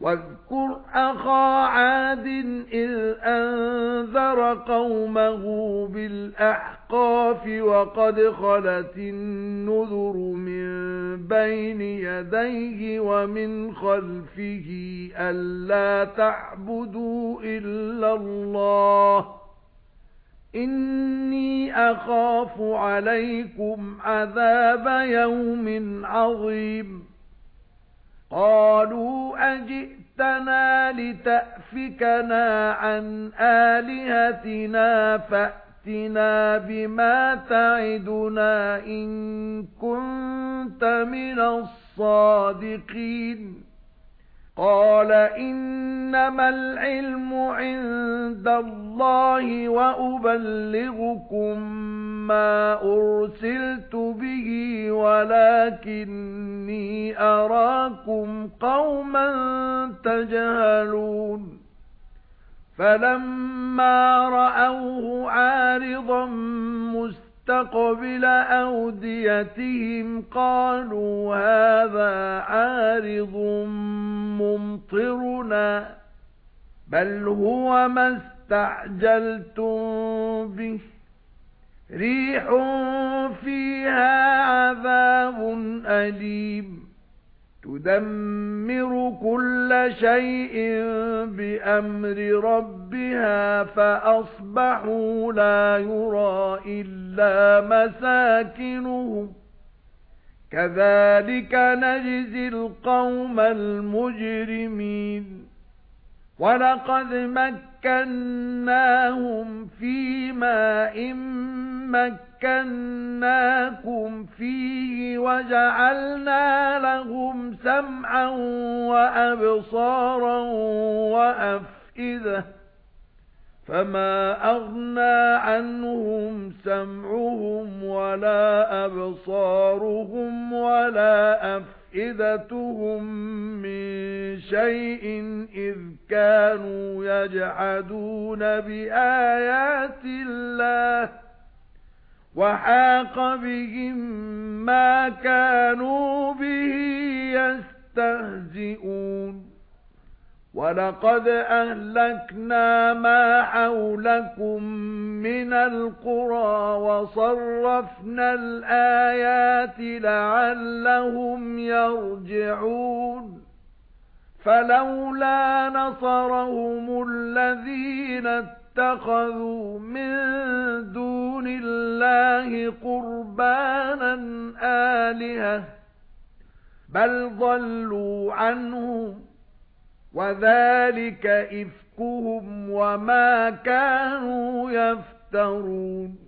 واذكر أخا عاد إذ أنذر قومه بالأحقاف وقد خلت النذر من بين يديه ومن خلفه ألا تعبدوا إلا الله. إني أخاف عليكم عذاب يوم عظيم. قالوا أجئتنا لتأفكنا عن آلهتنا فأتنا بما تعدنا إن كنت من الصادقين. قال إنما العلم عند الله وأبلغكم ما أرسلت به ولكني أراكم قوما تجهلون. فلما رأوه عارضا مستقبل أوديتهم قالوا هذا عارض ممطرنا بل هو ما استعجلتم به. ريح فيها عذاب أليم. تدمر كل شيء بأمر ربها فأصبحوا لا يرى إلا مساكنهم. كذلك نجزي القوم المجرمين. وَلَقَدْ مَكَّنَّاهُمْ فِي مَاءٍ مَكَّنَّاكُمْ فِيهِ وَجَعَلْنَا لَهُمْ سَمْعًا وَأَبْصَارًا وَأَفْئِدَةً فَمَا أَغْنَى عَنْهُمْ سَمْعُهُمْ وَلَا أَبْصَارُهُمْ وَلَا أَفْئِدَتُهُمْ مِنْ شَيْءٍ إِذْ كَانُوا يَجْحَدُونَ بِآيَاتِ اللَّهِ وَحَاقَ بِهِمْ مَا كَانُوا بِهِ يَسْتَهْزِئُونَ. وَلَقَدْ أَهْلَكْنَا مَا حَوْلَكُمْ مِنَ الْقُرَى وَصَرَّفْنَا الْآيَاتِ لَعَلَّهُمْ يَرْجِعُونَ. فَلَوْلَا نَصَرَهُمُ الَّذِينَ اتَّخَذُوا مِن آلِهَةً بَلْ ضَلُّوا عَنْهُمْ وَذَلِكَ إِفْكُهُمْ وَمَا كَانُوا يَفْتَرُونَ.